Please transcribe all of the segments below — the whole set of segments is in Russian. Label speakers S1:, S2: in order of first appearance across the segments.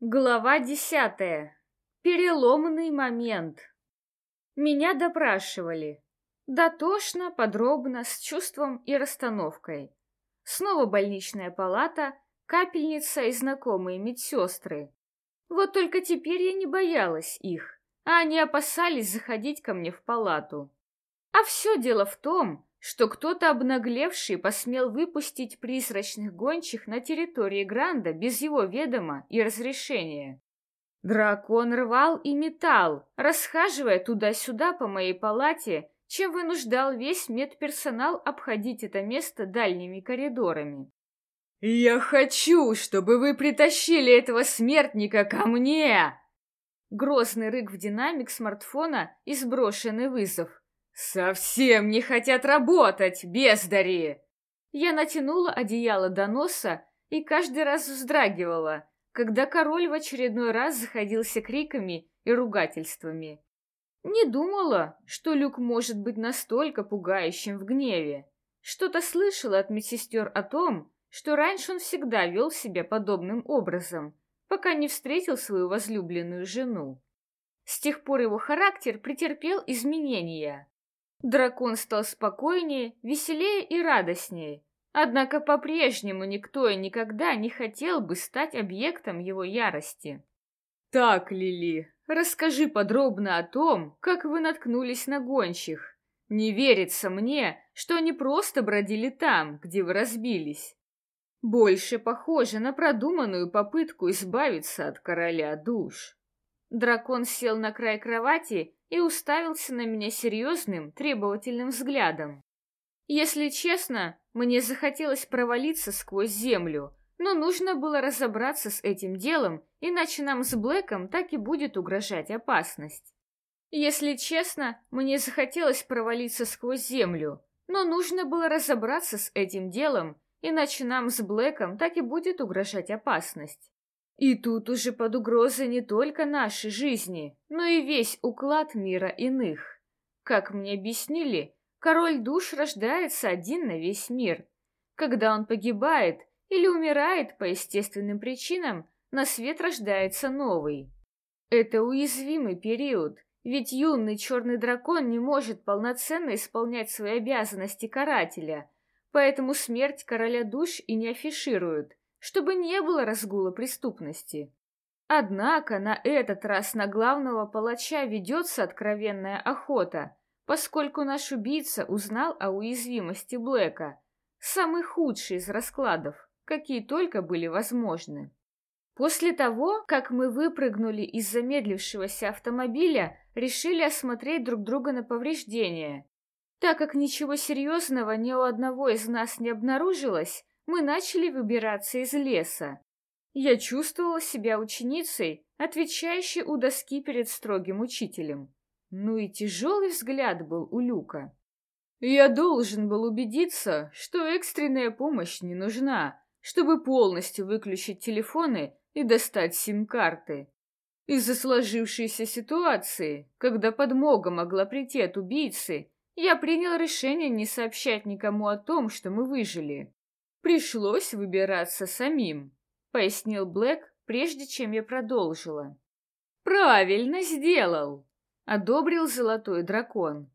S1: Глава десятая. Переломный момент. Меня допрашивали. Дотошно, подробно, с чувством и расстановкой. Снова больничная палата, капельница и знакомые медсестры. Вот только теперь я не боялась их, а они опасались заходить ко мне в палату. А все дело в том, что кто-то обнаглевший посмел выпустить призрачных гончих на территории Гранда без его ведома и разрешения. Дракон рвал и метал, расхаживая туда-сюда по моей палате, чем вынуждал весь медперсонал обходить это место дальними коридорами.
S2: «Я хочу, чтобы вы притащили этого смертника ко мне!»
S1: Грозный рык в динамик смартфона и сброшенный вызов.
S2: «Совсем не хотят работать, бездари!»
S1: Я натянула одеяло до носа и каждый раз вздрагивала, когда король в очередной раз заходился криками и ругательствами. Не думала, что Люк может быть настолько пугающим в гневе. Что-то слышала от медсестер о том, что раньше он всегда вел себя подобным образом, пока не встретил свою возлюбленную жену. С тех пор его характер претерпел изменения. Дракон стал спокойнее, веселее и радостнее. Однако по-прежнему никто и никогда не хотел бы стать объектом его ярости.
S2: «Так, Лили, расскажи подробно о том, как вы наткнулись на гончих. Не верится мне, что они просто бродили там, где вы разбились. Больше похоже на продуманную попытку избавиться от короля душ».
S1: Дракон сел на край кровати и уставился на меня серьезным, требовательным взглядом. Если честно, мне захотелось провалиться сквозь землю, но нужно было разобраться с этим делом, иначе нам с Блэком так и будет угрожать опасность. Если честно, мне захотелось провалиться сквозь землю, но нужно было разобраться с этим делом, иначе нам с Блэком так и будет угрожать опасность. И тут уже под угрозой не только нашей жизни, но и весь уклад мира иных. Как мне объяснили, король душ рождается один на весь мир. Когда он погибает или умирает по естественным причинам, на свет рождается новый. Это уязвимый период, ведь юный черный дракон не может полноценно исполнять свои обязанности карателя, поэтому смерть короля душ и не афишируют, чтобы не было разгула преступности. Однако на этот раз на главного палача ведется откровенная охота, поскольку наш убийца узнал о уязвимости Блэка, самый худший из раскладов, какие только были возможны. После того, как мы выпрыгнули из замедлившегося автомобиля, решили осмотреть друг друга на повреждения. Так как ничего серьезного ни у одного из нас не обнаружилось, мы начали выбираться из леса. Я чувствовала себя ученицей, отвечающей у доски перед строгим учителем. Ну и тяжелый взгляд был у Люка.
S2: Я должен был убедиться, что экстренная помощь не нужна, чтобы полностью выключить телефоны и достать сим-карты. Из-за сложившейся ситуации, когда подмога могла прийти от убийцы, я принял решение не сообщать никому о том, что мы выжили. Пришлось выбираться самим, пояснил Блэк, прежде чем я продолжила. Правильно сделал, одобрил золотой дракон.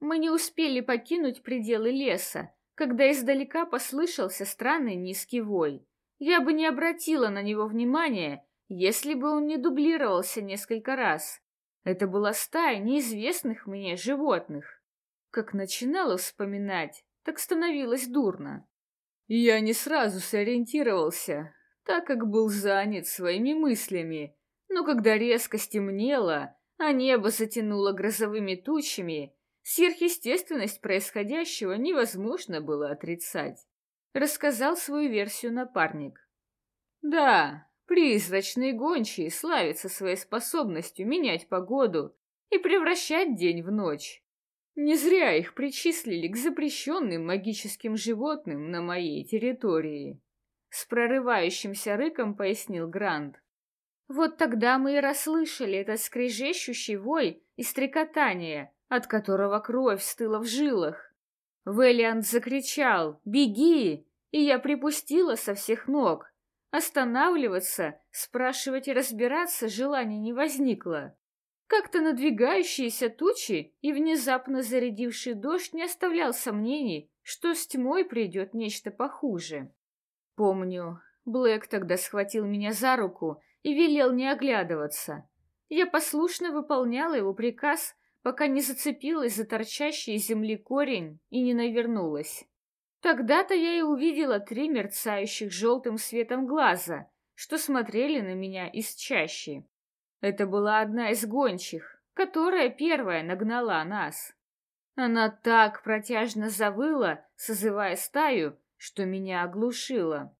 S2: Мы не успели покинуть пределы леса, когда издалека послышался странный низкий вой. Я бы не обратила на него внимания, если бы он не дублировался несколько раз. Это была стая неизвестных мне животных. Как начинала вспоминать, так становилось дурно. Я не сразу сориентировался, так как был занят своими мыслями, но когда резко стемнело, а небо затянуло грозовыми тучами, сверхъестественность происходящего невозможно было отрицать. Рассказал свою версию напарник. Да, призрачные гончие славятся своей способностью менять погоду и превращать день в ночь. Не зря их причислили к запрещенным магическим животным на моей территории. С прорывающимся рыком пояснил Грант. Вот тогда мы и расслышали этот скрежещущий вой и стрекотание, от которого кровь стыла в жилах. Вэллиант закричал «Беги!» и я припустила со всех ног.
S1: Останавливаться, спрашивать и разбираться желания не возникло. Как-то надвигающиеся тучи и внезапно зарядивший дождь не оставлял сомнений, что с тьмой придет нечто похуже. Помню, Блэк тогда схватил меня за руку и велел не оглядываться. Я послушно выполняла его приказ, пока не зацепилась за торчащий из земли корень и не навернулась. Тогда-то я и увидела три мерцающих желтым светом глаза, что смотрели на меня из чащи. Это была одна из гончих, которая первая нагнала нас. Она так протяжно завыла, созывая стаю, что меня оглушило.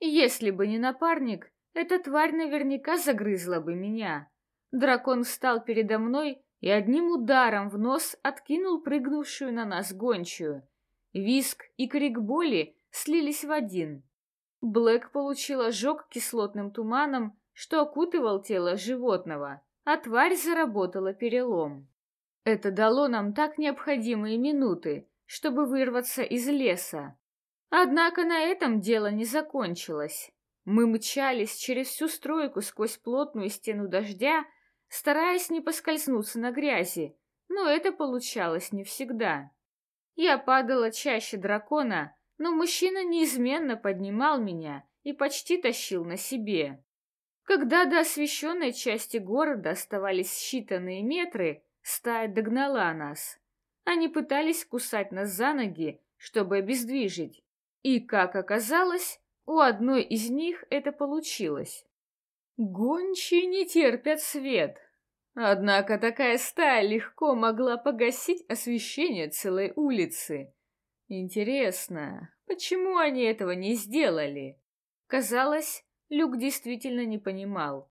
S1: Если бы не напарник, эта тварь наверняка загрызла бы меня. Дракон встал передо мной и одним ударом в нос откинул прыгнувшую на нас гончую. Виск и крик боли слились в один. Блэк получил ожог кислотным туманом, что окутывал тело животного, а тварь заработала перелом. Это дало нам так необходимые минуты, чтобы вырваться из леса. Однако на этом дело не закончилось. Мы мчались через всю стройку сквозь плотную стену дождя, стараясь не поскользнуться на грязи, но это получалось не всегда. Я падала чаще дракона, но мужчина неизменно поднимал меня и почти тащил на себе. Когда до освещенной части города оставались считанные метры, стая догнала нас. Они пытались кусать нас за ноги, чтобы обездвижить. И, как оказалось, у одной из них это получилось. Гончие не терпят свет. Однако такая стая легко могла погасить освещение целой улицы. Интересно, почему они этого не сделали? Казалось, Люк действительно не понимал.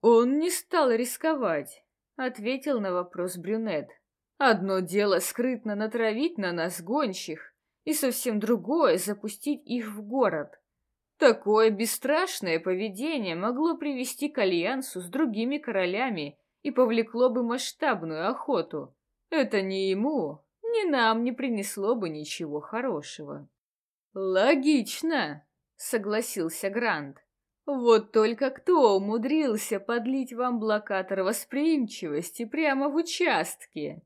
S1: «Он не стал рисковать», — ответил на вопрос брюнет. «Одно дело скрытно натравить на нас гонщих, и совсем другое — запустить их в город. Такое бесстрашное поведение могло привести к альянсу с другими королями и повлекло бы масштабную охоту. Это ни ему, ни нам не принесло бы ничего хорошего». «Логично», — согласился Грант. Вот только кто умудрился подлить вам блокатор восприимчивости прямо в участке?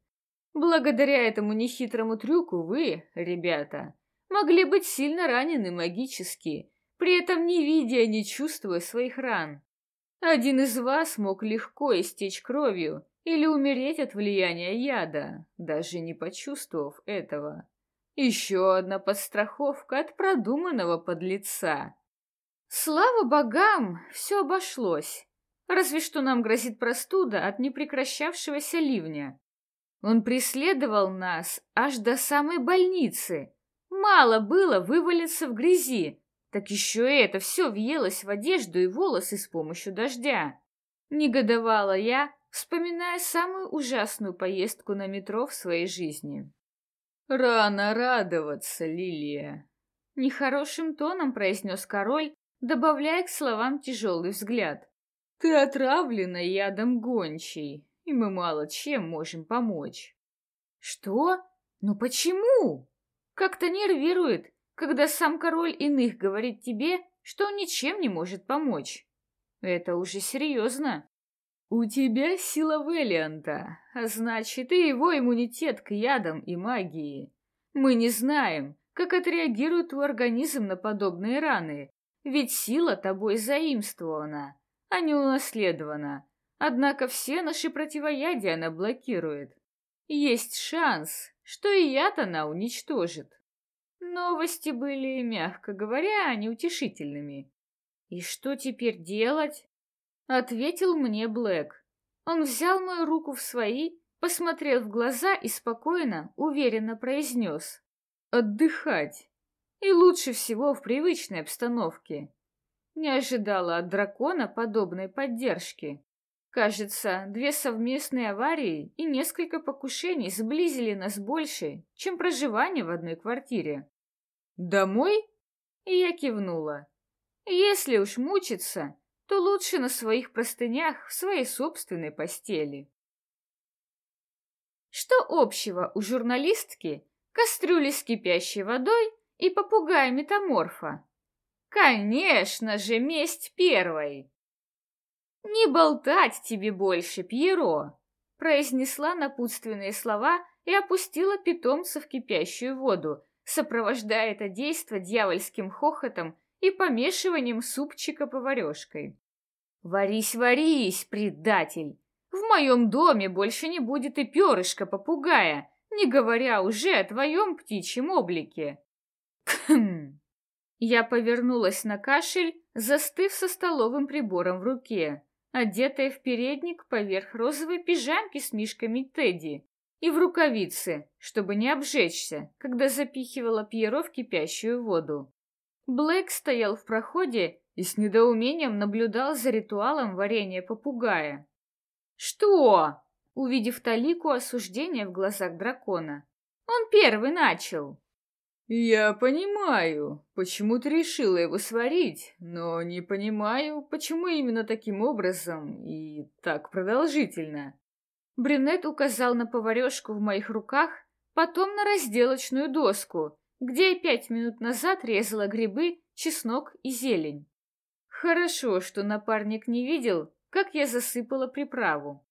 S1: Благодаря этому нехитрому трюку вы, ребята, могли быть сильно ранены магически, при этом не видя и не чувствуя своих ран. Один из вас мог легко истечь кровью или умереть от влияния яда, даже не почувствовав этого. Еще одна подстраховка от продуманного подлеца. Слава богам, все обошлось. Разве что нам грозит простуда от непрекращавшегося ливня. Он преследовал нас аж до самой больницы. Мало было вывалиться в грязи, так еще и это все въелось в одежду и волосы с помощью дождя. Негодовала я, вспоминая самую ужасную поездку на метро в своей жизни. «Рано радоваться, Лилия!» Нехорошим тоном произнес король, добавляя к словам тяжелый взгляд. «Ты отравлена ядом гончей, и мы мало чем можем помочь». «Что? Ну почему?» «Как-то нервирует, когда сам король иных говорит тебе, что он ничем не может помочь. Это уже серьезно». «У тебя сила Велианта, а значит, и его иммунитет к ядам и магии. Мы не знаем, как отреагирует твой организм на подобные раны, ведь сила тобой заимствована, а не унаследована. Однако все наши противоядия она блокирует. Есть шанс, что и яд она уничтожит. Новости были, мягко говоря, неутешительными. «И что теперь делать?» — ответил мне Блэк. Он взял мою руку в свои, посмотрел в глаза и спокойно, уверенно произнес. «Отдыхать. И лучше всего в привычной обстановке. Не ожидала от дракона подобной поддержки. Кажется, две совместные аварии и несколько покушений сблизили нас больше, чем проживание в одной квартире. «Домой?» И я кивнула. «Если уж мучиться, то лучше на своих простынях в своей собственной постели». Что общего у журналистки, кастрюли с кипящей водой и попугая-метаморфа. Конечно же, месть первой. «Не болтать тебе больше, Пьеро!» произнесла напутственные слова и опустила питомца в кипящую воду, сопровождая это действо дьявольским хохотом и помешиванием супчика поварешкой. «Варись, варись, предатель! В моем доме больше не будет и перышка попугая, не говоря уже о твоем птичьем облике!» Кхм! Я повернулась на кашель, застыв со столовым прибором в руке, одетая в передник поверх розовой пижамки с мишками Тедди и в рукавицы, чтобы не обжечься, когда запихивала Пьеро в кипящую воду. Блэк стоял в проходе и с недоумением наблюдал за ритуалом варенья попугая. «Что?» — увидев талику осуждения в глазах дракона. «Он первый начал!»
S2: «Я понимаю, почему ты решила его сварить, но не понимаю, почему именно таким образом и так продолжительно».
S1: Брюнет указал на поварешку в моих руках, потом на разделочную доску, где я пять минут назад резала грибы, чеснок и зелень. Хорошо, что напарник не видел, как я засыпала приправу.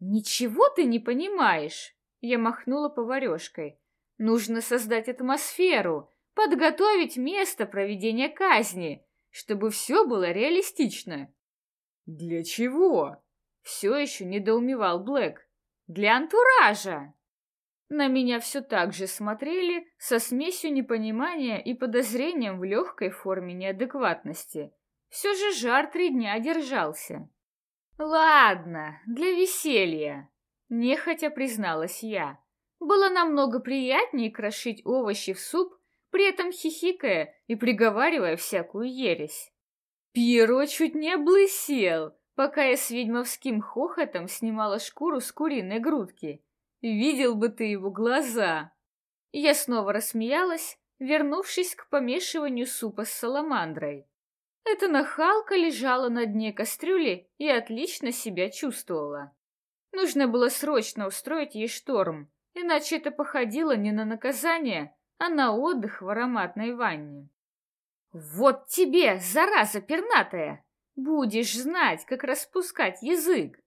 S1: «Ничего ты не понимаешь!» Я махнула поварешкой. Нужно создать атмосферу, подготовить место проведения казни, чтобы все было реалистично.
S2: Для чего?
S1: Все еще недоумевал Блэк. Для антуража. На меня все так же смотрели со смесью непонимания и подозрением в легкой форме неадекватности. Все же жар три дня держался. Ладно, для веселья, нехотя призналась я. Было намного приятнее крошить овощи в суп, при этом хихикая и приговаривая всякую ересь. Пьеро чуть не облысел, пока я с ведьмовским хохотом снимала шкуру с куриной грудки. Видел бы ты его глаза. Я снова рассмеялась, вернувшись к помешиванию супа с саламандрой. Эта нахалка лежала на дне кастрюли и отлично себя чувствовала. Нужно было срочно устроить ей шторм, иначе это походило не на наказание, а на отдых в ароматной ванне. «Вот тебе, зараза пернатая! Будешь знать, как распускать язык!»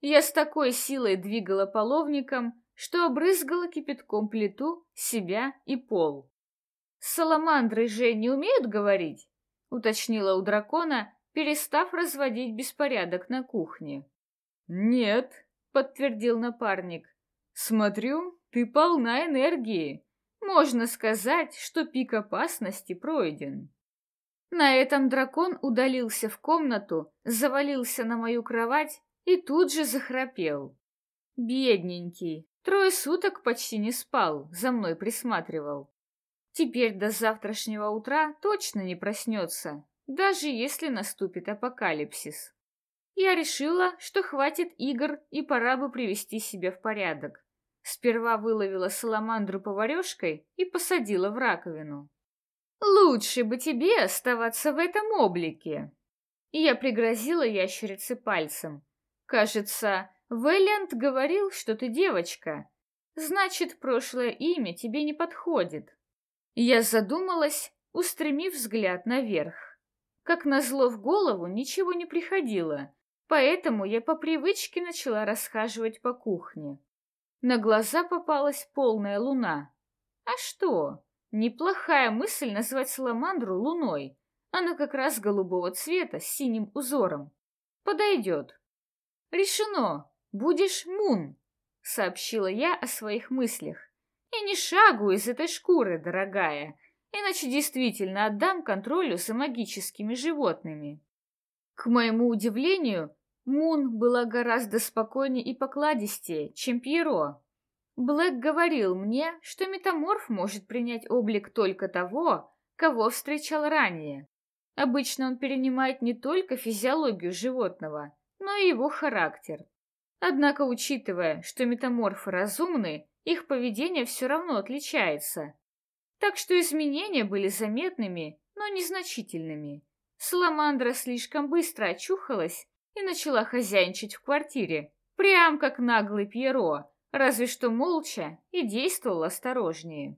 S1: Я с такой силой двигала половником, что обрызгала кипятком плиту, себя и пол. «Саламандры же не умеют говорить?» — уточнила у дракона, перестав разводить беспорядок на кухне.
S2: «Нет», — подтвердил напарник. Смотрю, ты полна энергии. Можно сказать, что пик опасности пройден.
S1: На этом дракон удалился в комнату, завалился на мою кровать и тут же захрапел. Бедненький, трое суток почти не спал, за мной присматривал. Теперь до завтрашнего утра точно не проснется, даже если наступит апокалипсис. Я решила, что хватит игр и пора бы привести себя в порядок. Сперва выловила саламандру поварешкой и посадила в раковину. «Лучше бы тебе оставаться в этом облике!» Я пригрозила ящерице пальцем. «Кажется, Вэллиант говорил, что ты девочка. Значит, прошлое имя тебе не подходит». Я задумалась, устремив взгляд наверх. Как назло в голову ничего не приходило, поэтому я по привычке начала расхаживать по кухне. На глаза попалась полная луна. А что? Неплохая мысль назвать саламандру луной. Она как раз голубого цвета с синим узором. Подойдет. Решено. Будешь Мун, сообщила я о своих мыслях. И не шагу из этой шкуры, дорогая, иначе действительно отдам контролю за магическими животными. К моему удивлению, Мун была гораздо спокойнее и покладистее, чем Пьеро. Блэк говорил мне, что метаморф может принять облик только того, кого встречал ранее. Обычно он перенимает не только физиологию животного, но и его характер. Однако, учитывая, что метаморфы разумны, их поведение все равно отличается. Так что изменения были заметными, но незначительными. Саламандра слишком быстро очухалась и начала хозяйничать в квартире, прям как наглый Пьеро, разве что молча и действовал осторожнее.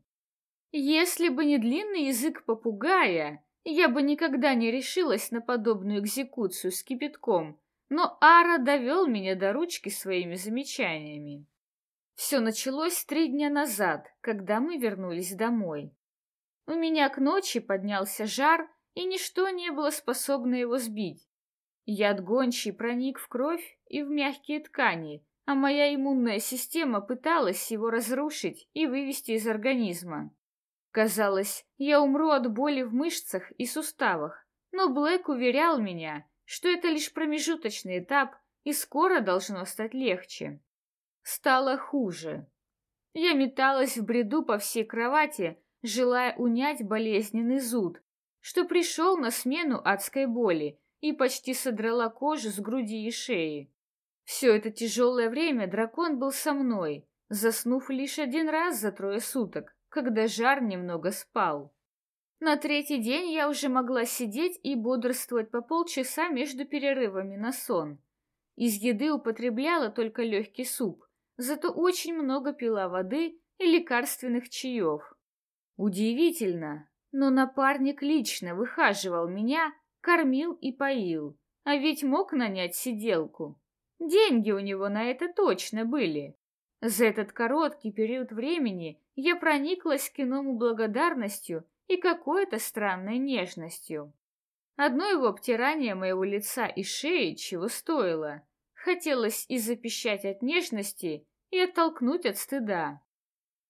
S1: Если бы не длинный язык попугая, Я бы никогда не решилась на подобную экзекуцию с кипятком, но Ара довел меня до ручки своими замечаниями. Все началось три дня назад, когда мы вернулись домой. У меня к ночи поднялся жар, и ничто не было способно его сбить. Яд гончий проник в кровь и в мягкие ткани, а моя иммунная система пыталась его разрушить и вывести из организма. Казалось, я умру от боли в мышцах и суставах, но Блэк уверял меня, что это лишь промежуточный этап и скоро должно стать легче. Стало хуже. Я металась в бреду по всей кровати, желая унять болезненный зуд, что пришел на смену адской боли и почти содрала кожу с груди и шеи. Все это тяжелое время дракон был со мной, заснув лишь один раз за трое суток, когда жар немного спал. На третий день я уже могла сидеть и бодрствовать по полчаса между перерывами на сон. Из еды употребляла только легкий суп, зато очень много пила воды и лекарственных чаев. Удивительно, но напарник лично выхаживал меня, кормил и поил, а ведь мог нанять сиделку. Деньги у него на это точно были. За этот короткий период времени я прониклась к иному благодарностью и какой-то странной нежностью. Одно его обтирание моего лица и шеи чего стоило. Хотелось и запищать от нежности, и оттолкнуть от стыда.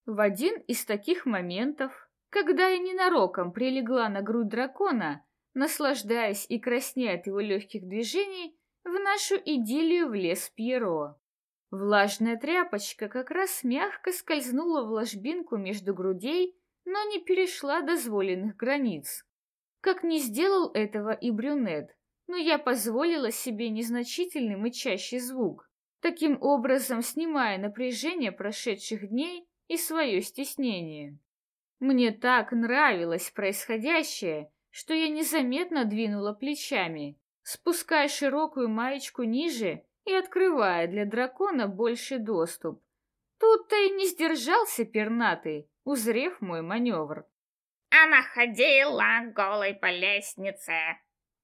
S1: В один из таких моментов, когда я ненароком прилегла на грудь дракона, наслаждаясь и краснея от его легких движений, в нашу идиллию влез Пьеро. Влажная тряпочка как раз мягко скользнула в ложбинку между грудей, но не перешла дозволенных границ. Как не сделал этого и брюнет, но я позволила себе незначительный мычащий звук, таким образом снимая напряжение прошедших дней и свое стеснение. Мне так нравилось происходящее, что я незаметно двинула плечами, спуская широкую маечку ниже и открывая для дракона больше доступ. Тут-то и не сдержался пернатый, узрев мой маневр.
S3: Она ходила голой по лестнице,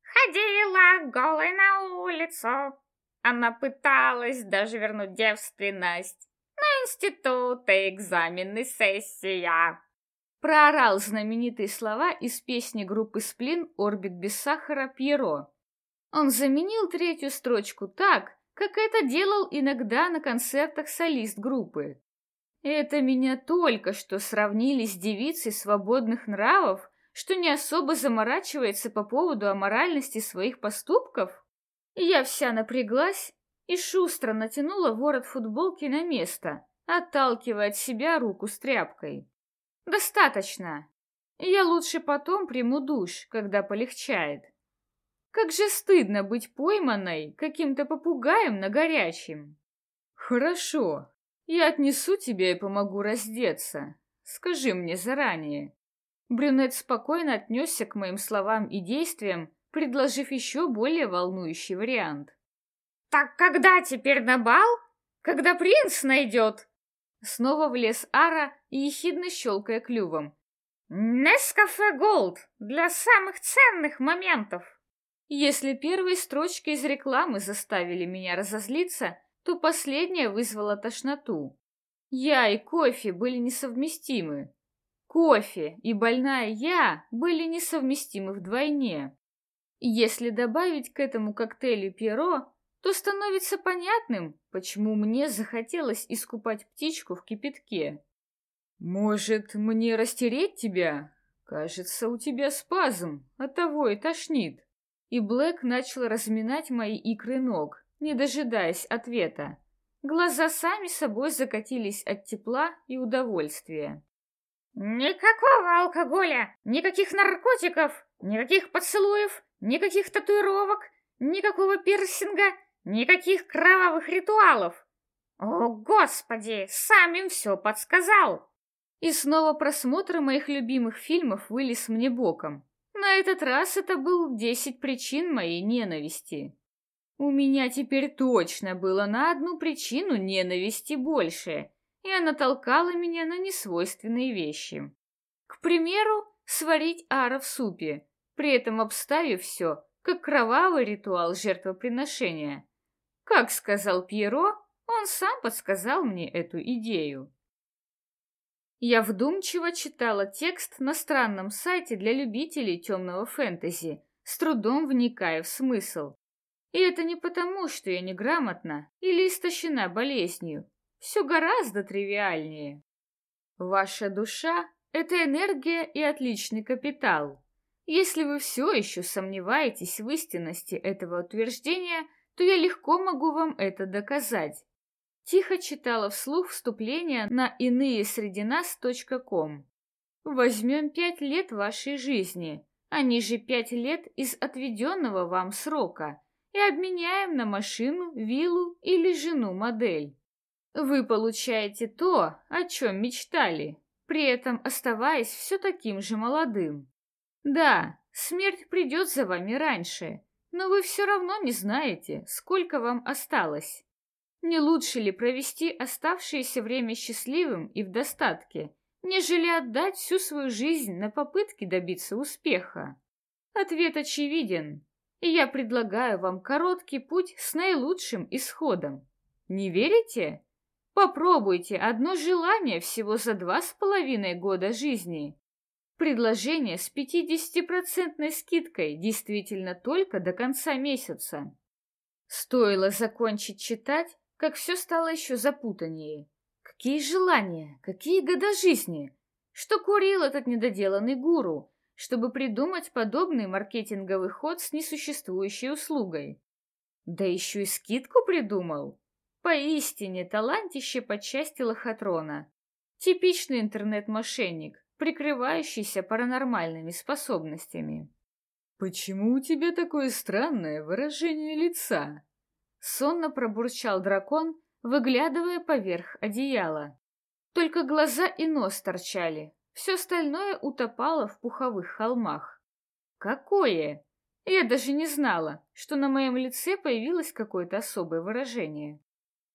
S3: ходила голой на улицу. Она пыталась даже вернуть девственность на институт и экзамены сессия.
S1: Проорал знаменитые слова из песни группы «Сплин» «Орбит без сахара» Пьеро. Он заменил третью строчку так, как это делал иногда на концертах солист группы. Это меня только что сравнили с девицей свободных нравов, что не особо заморачивается по поводу аморальности своих поступков? Я вся напряглась и шустро натянула ворот футболки на место, отталкивая от себя руку с тряпкой. «Достаточно. Я лучше потом приму душ, когда полегчает. Как же стыдно быть пойманной каким-то попугаем на горячем!» «Хорошо, я отнесу тебя и помогу раздеться. Скажи мне заранее». Брюнет спокойно отнесся к моим словам и действиям, предложив еще более волнующий вариант.
S3: «Так когда теперь на бал? Когда принц найдет?»
S1: Снова влез Ара, ехидно щелкая клювом.
S3: «Нескафе Голд для самых ценных моментов!»
S1: Если первые строчки из рекламы заставили меня разозлиться, то последняя вызвала тошноту. Я и кофе были несовместимы. Кофе и больная я были несовместимы вдвойне. Если добавить к этому коктейлю перо, то становится понятным, почему мне захотелось искупать птичку в кипятке. «Может, мне растереть тебя? Кажется, у тебя спазм, того и тошнит». И Блэк начал разминать мои икры ног, не дожидаясь ответа. Глаза сами собой закатились от тепла и удовольствия.
S3: «Никакого алкоголя, никаких наркотиков, никаких поцелуев, никаких татуировок, никакого пирсинга, никаких кровавых ритуалов. О, Господи, сам им все подсказал!»
S1: И снова просмотр моих любимых фильмов вылез мне боком. На этот раз это был «Десять причин моей ненависти». У меня теперь точно было на одну причину ненависти больше, и она толкала меня на несвойственные вещи. К примеру, сварить ара в супе, при этом обставив все, как кровавый ритуал жертвоприношения. Как сказал Пьеро, он сам подсказал мне эту идею. Я вдумчиво читала текст на странном сайте для любителей темного фэнтези, с трудом вникая в смысл. И это не потому, что я неграмотна или истощена болезнью. Все гораздо тривиальнее. Ваша душа — это энергия и отличный капитал. Если вы все еще сомневаетесь в истинности этого утверждения, то я легко могу вам это доказать. Тихо читала вслух вступление на иные-среди-нас.ком. Возьмем пять лет вашей жизни, они же пять лет из отведенного вам срока, и обменяем на машину, виллу или жену-модель. Вы получаете то, о чем мечтали, при этом оставаясь все таким же молодым. Да, смерть придет за вами раньше, но вы все равно не знаете, сколько вам осталось. Не лучше ли провести оставшееся время счастливым и в достатке, нежели отдать всю свою жизнь на попытки добиться успеха? Ответ очевиден, и я предлагаю вам короткий путь с наилучшим исходом. Не верите? Попробуйте одно желание всего за два с половиной года жизни. Предложение с 50% скидкой действительно только до конца месяца. Стоило закончить читать, как все стало еще запутаннее. Какие желания, какие года жизни? Что курил этот недоделанный гуру, чтобы придумать подобный маркетинговый ход с несуществующей услугой? Да еще и скидку придумал. Поистине талантище по части лохотрона. Типичный интернет-мошенник, прикрывающийся паранормальными способностями.
S2: «Почему у тебя такое странное выражение лица?»
S1: Сонно пробурчал дракон, выглядывая поверх одеяла. Только глаза и нос торчали, все остальное утопало в пуховых холмах. «Какое?» Я даже не знала, что на моем лице появилось какое-то особое выражение.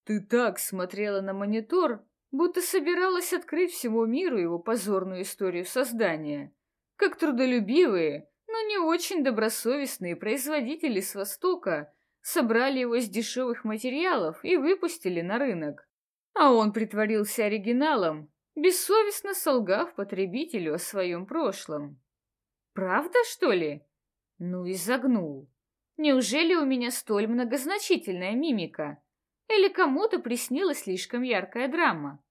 S2: Ты так смотрела на монитор, будто собиралась открыть всему миру его позорную историю создания. Как трудолюбивые, но не очень добросовестные производители с Востока собрали его из дешевых материалов и выпустили на рынок. А он притворился оригиналом, бессовестно солгав потребителю о своем прошлом.
S1: Правда, что ли? Ну и загнул. Неужели у меня столь многозначительная мимика? Или кому-то приснилась слишком яркая драма?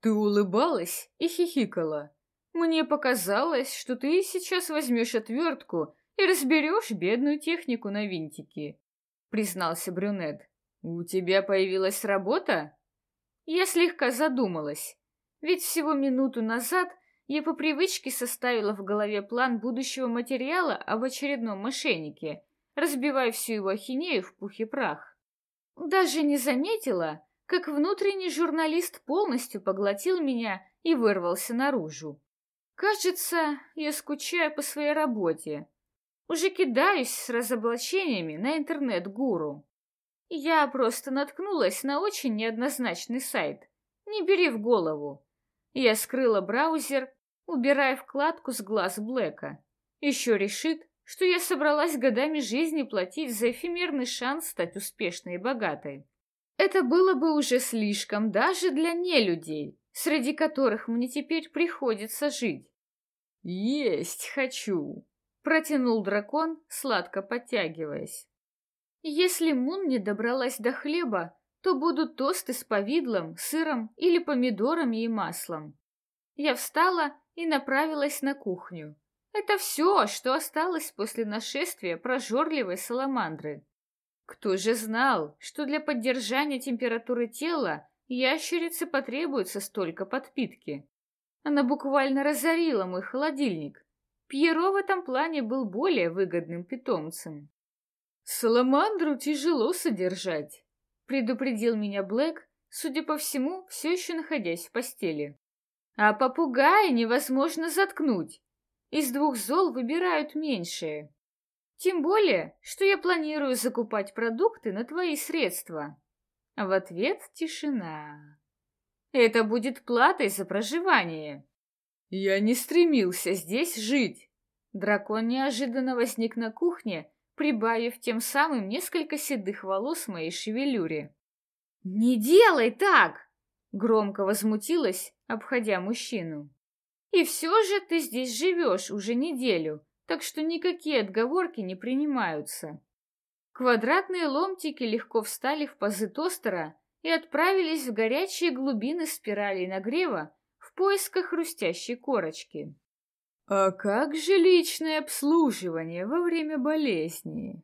S2: Ты улыбалась и хихикала. Мне показалось, что ты сейчас возьмешь отвертку и разберешь бедную технику на винтики, признался брюнет. У тебя появилась работа?
S1: Я слегка задумалась, ведь всего минуту назад я по привычке составила в голове план будущего материала об очередном мошеннике, разбивая всю его ахинею в пух и прах. Даже не заметила, как внутренний журналист полностью поглотил меня и вырвался наружу. Кажется, я скучаю по своей работе. Уже кидаюсь с разоблачениями на интернет-гуру. Я просто наткнулась на очень неоднозначный сайт. Не бери в голову. Я скрыла браузер, убирая вкладку с глаз Блэка. Еще решит, что я собралась годами жизни платить за эфемерный шанс стать успешной и богатой. Это было бы уже слишком даже для нелюдей, среди которых мне теперь приходится жить.
S2: «Есть хочу!»
S1: — протянул дракон, сладко подтягиваясь. Если Мун не добралась до хлеба, то будут тосты с повидлом, сыром или помидорами и маслом. Я встала и направилась на кухню. Это все, что осталось после нашествия прожорливой саламандры. Кто же знал, что для поддержания температуры тела ящерице потребуется столько подпитки? Она буквально разорила мой холодильник. Пьеро в этом плане был более выгодным питомцем.
S2: «Саламандру тяжело содержать», —
S1: предупредил меня Блэк, судя по всему, все еще находясь в постели. «А попугая невозможно заткнуть. Из двух зол выбирают меньшее. Тем более, что я планирую закупать продукты на твои средства. В ответ тишина. Это будет платой за проживание.
S2: Я не стремился здесь жить.
S1: Дракон неожиданно возник на кухне, прибавив тем самым несколько седых волос моей шевелюре. «Не делай так!» — громко возмутилась, обходя мужчину. «И все же ты здесь живешь уже неделю, так что никакие отговорки не принимаются». Квадратные ломтики легко встали в пазы тостера и отправились в горячие глубины спирали нагрева в поисках хрустящей корочки.
S2: «А как же личное обслуживание во время болезни?»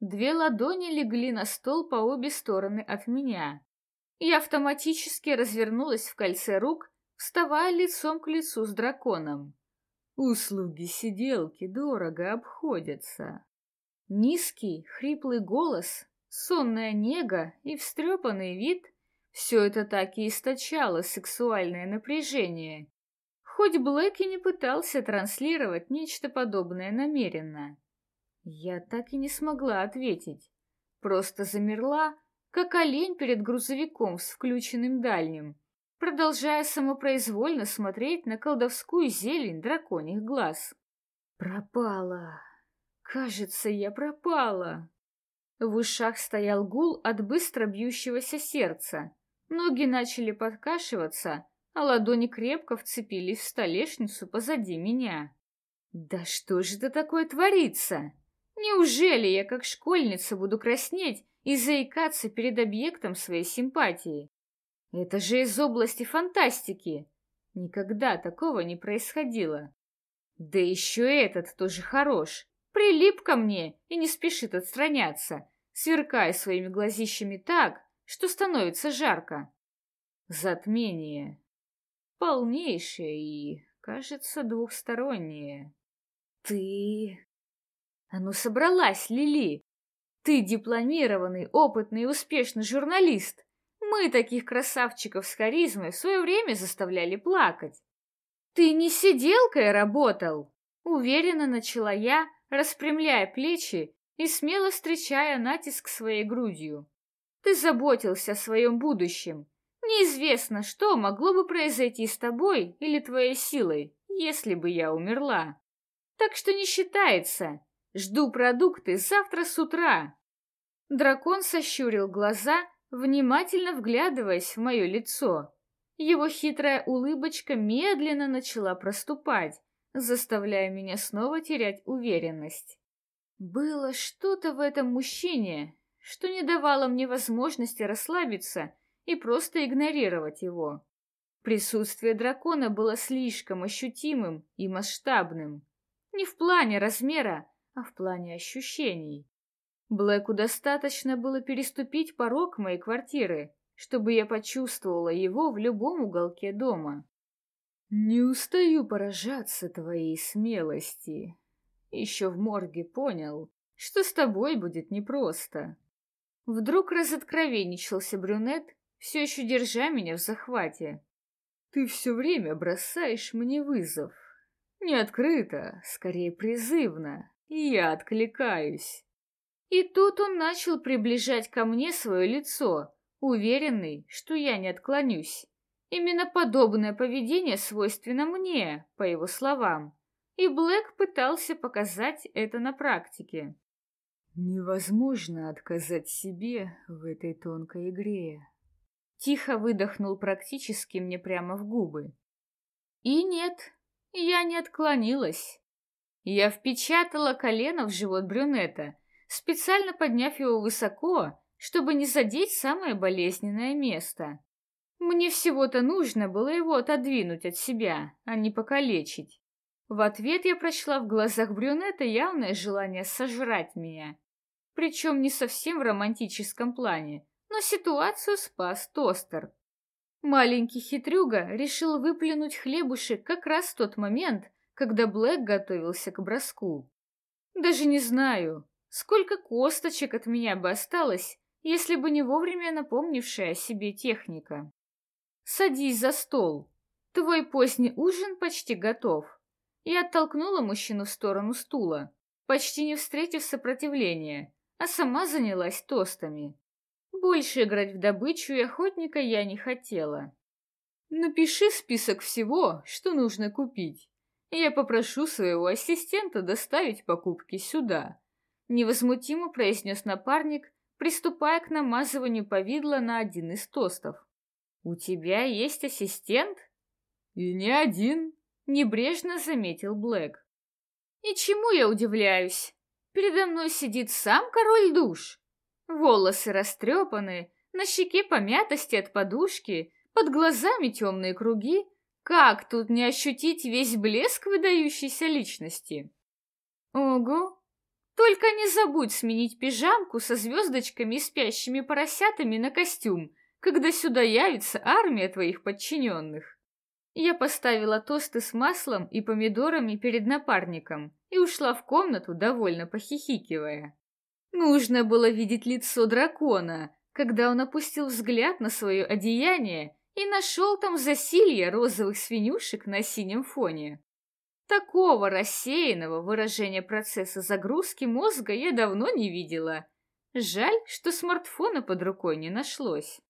S1: Две ладони легли на стол по обе стороны от меня. Я автоматически развернулась в кольце рук, вставая лицом к лицу с драконом.
S2: «Услуги сиделки дорого обходятся».
S1: Низкий, хриплый голос, сонная нега и встрепанный вид — все это так и источало сексуальное напряжение, хоть Блэк и не пытался транслировать нечто подобное намеренно. Я так и не смогла ответить. Просто замерла, как олень перед грузовиком с включенным дальним, продолжая самопроизвольно смотреть на колдовскую зелень драконьих глаз. Пропала. Кажется, я пропала. В ушах стоял гул от быстро бьющегося сердца. Ноги начали подкашиваться, а ладони крепко вцепились в столешницу позади меня. Да что же это такое творится? Неужели я, как школьница, буду краснеть и заикаться перед объектом своей симпатии? Это же из области фантастики. Никогда такого не происходило. Да еще этот тоже хорош. Прилип ко мне и не спешит отстраняться, сверкая своими глазищами так, что становится жарко. Затмение полнейшее и, кажется, двухстороннее. Ты... А ну собралась, Лили! Ты дипломированный, опытный и успешный журналист. Мы таких красавчиков с харизмой в свое время заставляли плакать. Ты не сиделкой работал, уверенно начала я, распрямляя плечи и смело встречая натиск своей грудью. Ты заботился о своем будущем, Неизвестно, что могло бы произойти с тобой или твоей силой, если бы я умерла. Так что не считается. Жду продукты завтра с утра. Дракон сощурил глаза, внимательно вглядываясь в мое лицо. Его хитрая улыбочка медленно начала проступать, заставляя меня снова терять уверенность. Было что-то в этом мужчине, что не давало мне возможности расслабиться и просто игнорировать его. Присутствие дракона было слишком ощутимым и масштабным. Не в плане размера, а в плане ощущений. Блэку достаточно было переступить порог моей квартиры, чтобы я почувствовала его в любом уголке дома.
S2: «Не устаю поражаться твоей смелости. Еще в морге понял, что с тобой будет непросто».
S1: Вдруг разоткровенничался брюнет все еще держа меня в захвате.
S2: Ты все время бросаешь мне вызов. Не открыто, скорее призывно, и я откликаюсь.
S1: И тут он начал приближать ко мне свое лицо, уверенный, что я не отклонюсь. Именно подобное поведение свойственно мне, по его словам, и Блэк пытался показать это на практике.
S2: Невозможно отказать себе в этой тонкой игре.
S1: Тихо выдохнул практически мне прямо в губы. И нет, я не отклонилась. Я впечатала колено в живот брюнета, специально подняв его высоко, чтобы не задеть самое болезненное место. Мне всего-то нужно было его отодвинуть от себя, а не покалечить. В ответ я прочла в глазах брюнета явное желание сожрать меня. Причем не совсем в романтическом плане, но ситуацию спас тостер. Маленький хитрюга решил выплюнуть хлебушек как раз в тот момент, когда Блэк готовился к броску. Даже не знаю, сколько косточек от меня бы осталось, если бы не вовремя напомнившая о себе техника. «Садись за стол. Твой поздний ужин почти готов». Я оттолкнула мужчину в сторону стула, почти не встретив сопротивления, а сама занялась тостами. Больше играть в добычу и охотника я не хотела.
S2: Напиши список всего, что нужно купить, Я попрошу своего ассистента доставить покупки сюда», — невозмутимо произнес напарник, приступая к намазыванию повидла на один из тостов. «У тебя есть ассистент?» «И не один», — небрежно заметил Блэк. «И чему я удивляюсь? Передо мной сидит сам король душ. Волосы растрепаны, на щеке помятости от подушки, под глазами темные круги, как тут не ощутить весь блеск выдающейся личности? Ого! Только не забудь сменить пижамку со звездочками и спящими поросятами на костюм, когда сюда явится армия твоих подчиненных. Я поставила тосты с маслом и помидорами перед напарником и ушла в комнату, довольно похихикивая. Нужно было видеть лицо дракона, когда он опустил взгляд на свое одеяние и нашел там засилье розовых свинюшек на синем фоне. Такого рассеянного выражения процесса загрузки мозга я давно не видела. Жаль, что смартфона под рукой не нашлось.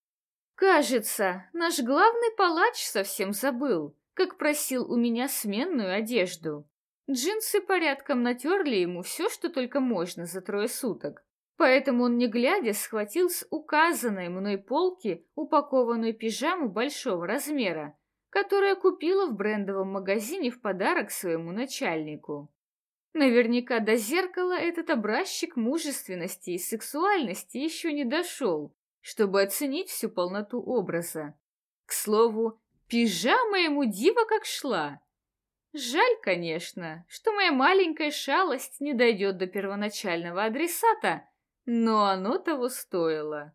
S2: Кажется, наш главный палач совсем забыл, как просил у меня сменную одежду. Джинсы порядком натерли ему все, что только можно за трое суток. Поэтому он, не глядя, схватил с указанной мной полки упакованную пижаму большого размера, которую купила в брендовом магазине в подарок своему начальнику. Наверняка до зеркала этот образчик мужественности и сексуальности еще не дошел, чтобы оценить всю полноту образа. К слову, пижама ему диво как шла. Жаль, конечно, что моя маленькая шалость не дойдет до первоначального адресата, но оно того стоило.